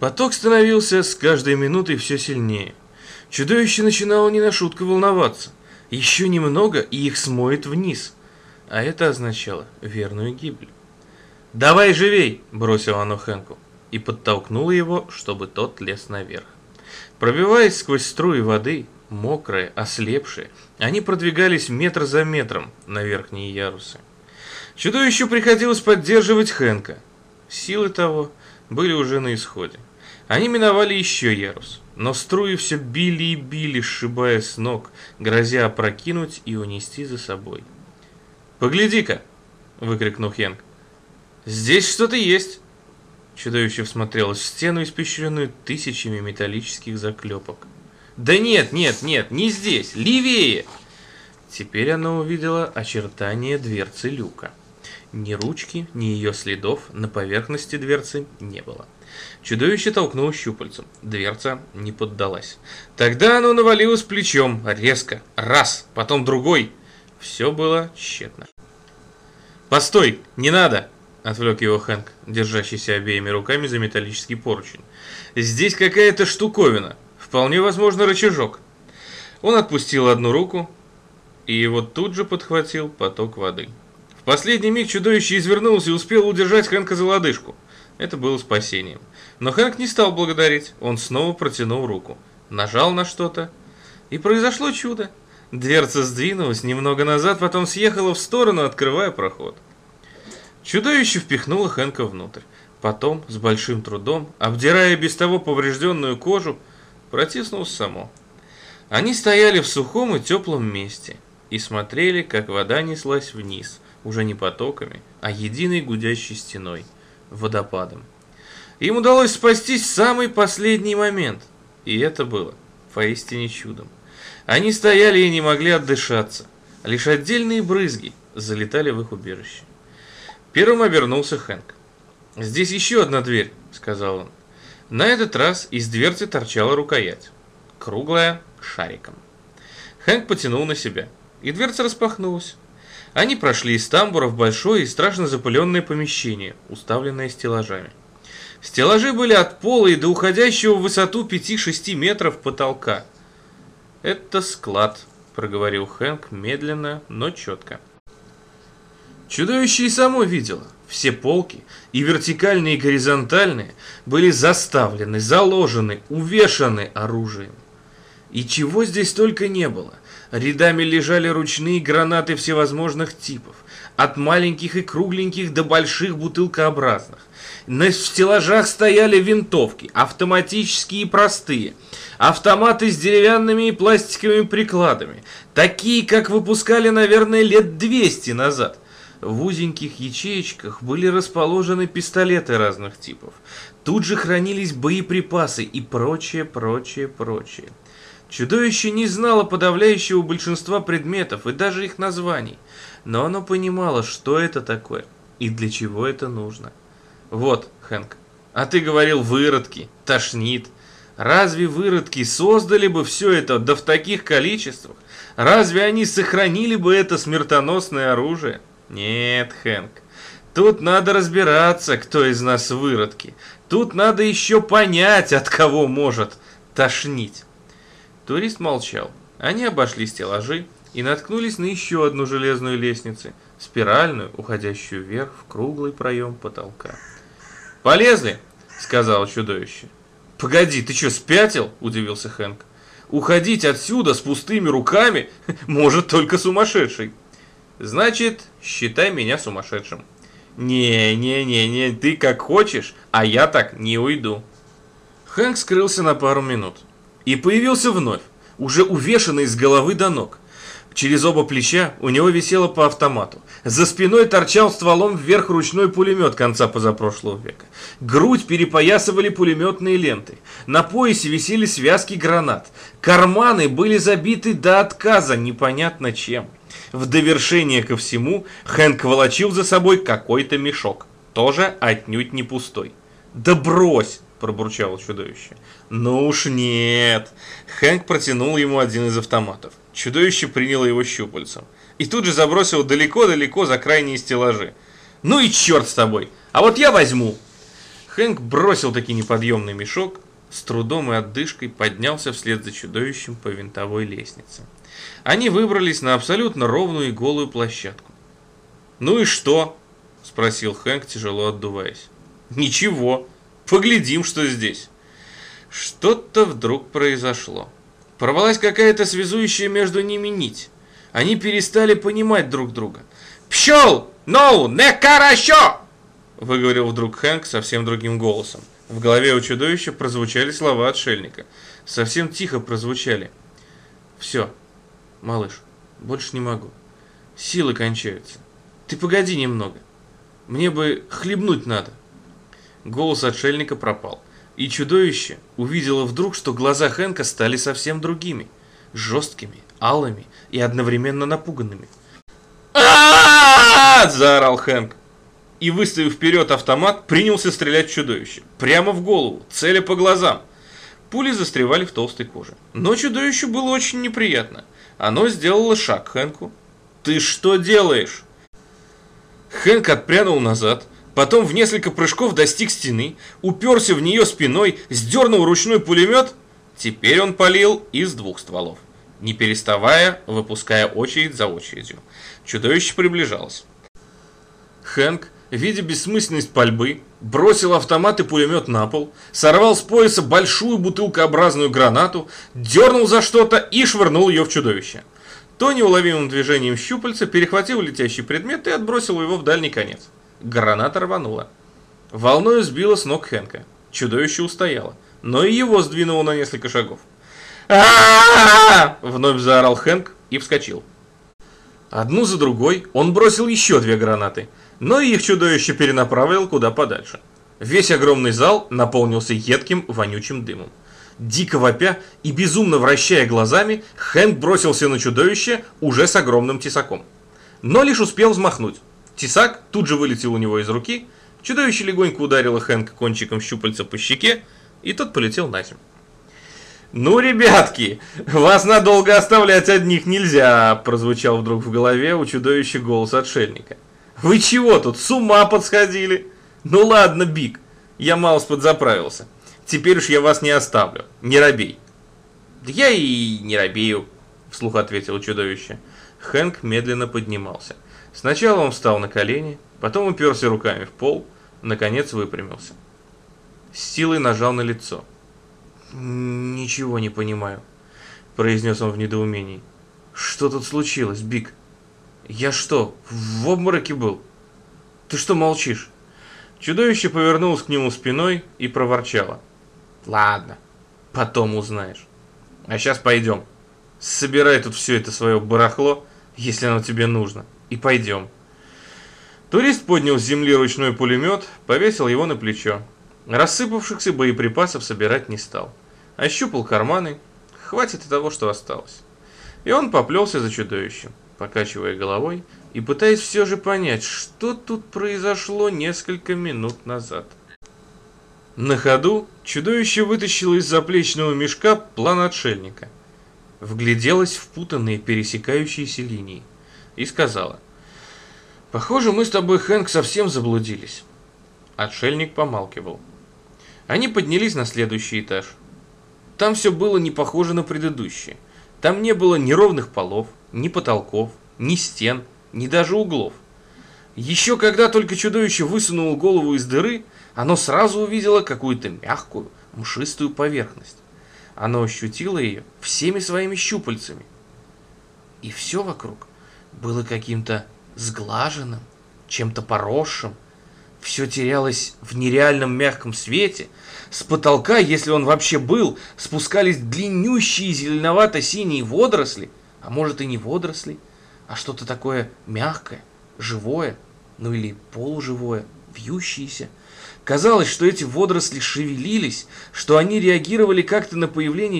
Поток становился с каждой минутой все сильнее. Чудовище начинало не на шутку волноваться. Еще немного, и их смоет вниз. А это означало верную гибель. «Давай живей!» – бросило оно Хэнку и подтолкнуло его, чтобы тот лез наверх. Пробиваясь сквозь струи воды, мокрые, ослепшие, они продвигались метр за метром на верхние ярусы. Чудовищу приходилось поддерживать Хэнка. Силы того были уже на исходе. Они миновали еще ярус, но струи все били и били, сшибая с ног, грозя опрокинуть и унести за собой. «Погляди-ка!» — выкрикнул Хэнк. «Здесь что-то есть!» Чудовище всмотрелось в стену, испещренную тысячами металлических заклепок. «Да нет, нет, нет, не здесь! Левее!» Теперь оно увидело очертания дверцы люка. Ни ручки, ни ее следов на поверхности дверцы не было. Чудовище толкнуло щупальцем. Дверца не поддалась. Тогда оно навалилось плечом, резко, раз, потом другой. Все было тщетно. «Постой, не надо!» — отвлек его Хэнк, держащийся обеими руками за металлический поручень. «Здесь какая-то штуковина, вполне возможно рычажок». Он отпустил одну руку, и его тут же подхватил поток воды. Последний миг чудовище извернулось и успело удержать Хэнка за лодыжку. Это было спасением. Но Хэнк не стал благодарить, он снова протянул руку, нажал на что-то, и произошло чудо. Дверца сдвинулась немного назад, потом съехала в сторону, открывая проход. Чудовище впихнуло Хэнка внутрь. Потом, с большим трудом, обдирая без того поврежденную кожу, протиснулось само. Они стояли в сухом и теплом месте и смотрели, как вода неслась вниз, уже не потоками, а единой гудящей стеной, водопадом. Им удалось спастись в самый последний момент, и это было поистине чудом. Они стояли и не могли отдышаться. Лишь отдельные брызги залетали в их убежище. Первым обернулся Хэнк. «Здесь еще одна дверь», — сказал он. На этот раз из дверцы торчала рукоять. Круглая, шариком. Хэнк потянул на себя, и дверца распахнулась. Они прошли из тамбура в большое и страшно запыленное помещение, уставленное стеллажами. Стеллажи были от пола и до уходящего в высоту 5-6 метров потолка. «Это склад», — проговорил Хэнк медленно, но четко. Чудовище и само видело. Все полки, и вертикальные, и горизонтальные, были заставлены, заложены, увешаны оружием. И чего здесь только не было. Рядами лежали ручные гранаты всевозможных типов, от маленьких и кругленьких до больших бутылкообразных. На стеллажах стояли винтовки, автоматические и простые, автоматы с деревянными и пластиковыми прикладами, такие, как выпускали, наверное, лет 200 назад. В узеньких ячеечках были расположены пистолеты разных типов. Тут же хранились боеприпасы и прочее, прочее, прочее. Чудовище не знало подавляющего большинства предметов и даже их названий, но оно понимало, что это такое и для чего это нужно. Вот, Хэнк, а ты говорил выродки, тошнит. Разве выродки создали бы все это, да в таких количествах? Разве они сохранили бы это смертоносное оружие? Нет, Хэнк, тут надо разбираться, кто из нас выродки. Тут надо еще понять, от кого может тошнить. Турист молчал. Они обошли стеллажи и наткнулись на еще одну железную лестницу, спиральную, уходящую вверх в круглый проем потолка. «Полезли!» — сказал чудовище. «Погоди, ты что, спятил?» — удивился Хэнк. «Уходить отсюда с пустыми руками может только сумасшедший». «Значит, считай меня сумасшедшим». «Не-не-не-не, ты как хочешь, а я так не уйду». Хэнк скрылся на пару минут и появился вновь, уже увешанный с головы до ног. Через оба плеча у него висело по автомату. За спиной торчал стволом вверх ручной пулемет конца позапрошлого века. Грудь перепоясывали пулеметные ленты. На поясе висели связки гранат. Карманы были забиты до отказа непонятно чем. В довершение ко всему Хэнк волочил за собой какой-то мешок. Тоже отнюдь не пустой. «Да брось!» – пробурчало чудовище. «Ну уж нет!» Хэнк протянул ему один из автоматов. Чудовище приняло его щупальцем. И тут же забросило далеко-далеко за крайние стеллажи. «Ну и черт с тобой! А вот я возьму!» Хэнк бросил таки неподъемный мешок, с трудом и отдышкой поднялся вслед за чудовищем по винтовой лестнице. Они выбрались на абсолютно ровную и голую площадку. «Ну и что?» – спросил Хэнк, тяжело отдуваясь. «Ничего, поглядим, что здесь». Что-то вдруг произошло. Порвалась какая-то связующая между ними нить. Они перестали понимать друг друга. «Пчел! Ну, не хорошо!» Выговорил вдруг Хэнк совсем другим голосом. В голове у чудовища прозвучали слова отшельника. Совсем тихо прозвучали. «Все, малыш, больше не могу. Силы кончаются. Ты погоди немного. Мне бы хлебнуть надо». Голос отшельника пропал. И чудовище увидело вдруг, что глаза Хэнка стали совсем другими. Жесткими, алыми и одновременно напуганными. а заорал Хэнк и, выставив вперед автомат, принялся стрелять в чудовище. Прямо в голову, целя по глазам. Пули застревали в толстой коже. Но чудовищу было очень неприятно. Оно сделало шаг к Хэнку. «Ты что делаешь?» Хэнк отпрянул назад, потом в несколько прыжков достиг стены, уперся в нее спиной, сдернул ручной пулемет. Теперь он палил из двух стволов, не переставая, выпуская очередь за очередью. Чудовище приближалось. Хэнк видя бессмысленность пальбы, бросил автомат и пулемет на пол, сорвал с пояса большую бутылкообразную гранату, дернул за что-то и швырнул ее в чудовище. То неуловимым движением щупальца перехватил летящий предмет и отбросил его в дальний конец. Граната рванула. Волною сбила с ног Хэнка. Чудовище устояло, но и его сдвинуло на несколько шагов. а Вновь заорал Хэнк и вскочил. Одну за другой он бросил еще две гранаты – но их чудовище перенаправил куда подальше. Весь огромный зал наполнился едким, вонючим дымом. Дико вопя и безумно вращая глазами, Хэнк бросился на чудовище уже с огромным тесаком. Но лишь успел взмахнуть. Тесак тут же вылетел у него из руки, чудовище легонько ударило Хэнка кончиком щупальца по щеке, и тот полетел на землю. «Ну, ребятки, вас надолго оставлять одних нельзя!» прозвучал вдруг в голове у чудовища голос отшельника. Вы чего тут, с ума подсходили? Ну ладно, Биг, я малос подзаправился. Теперь уж я вас не оставлю, не робей. Да я и не робею, вслух ответил чудовище. Хэнк медленно поднимался. Сначала он встал на колени, потом уперся руками в пол, наконец выпрямился. С силой нажал на лицо. «Ничего не понимаю», – произнес он в недоумении. «Что тут случилось, Биг?» «Я что, в обмороке был? Ты что молчишь?» Чудовище повернулось к нему спиной и проворчало. «Ладно, потом узнаешь. А сейчас пойдем. Собирай тут все это свое барахло, если оно тебе нужно, и пойдем». Турист поднял с земли ручной пулемет, повесил его на плечо. Рассыпавшихся боеприпасов собирать не стал. Ощупал карманы, хватит и того, что осталось. И он поплелся за чудовищем покачивая головой и пытаясь все же понять, что тут произошло несколько минут назад. На ходу чудовище вытащило из заплечного мешка план отшельника, вгляделось в путанные пересекающиеся линии и сказала, «Похоже, мы с тобой, Хэнк, совсем заблудились». Отшельник помалкивал. Они поднялись на следующий этаж. Там все было не похоже на предыдущее. Там не было ни ровных полов, ни потолков, ни стен, ни даже углов. Еще когда только чудовище высунуло голову из дыры, оно сразу увидело какую-то мягкую, мшистую поверхность. Оно ощутило ее всеми своими щупальцами. И все вокруг было каким-то сглаженным, чем-то поросшим. Все терялось в нереальном мягком свете. С потолка, если он вообще был, спускались длиннющие зеленовато-синие водоросли – а может и не водоросли, а что-то такое мягкое, живое, ну или полуживое, вьющееся. Казалось, что эти водоросли шевелились, что они реагировали как-то на появление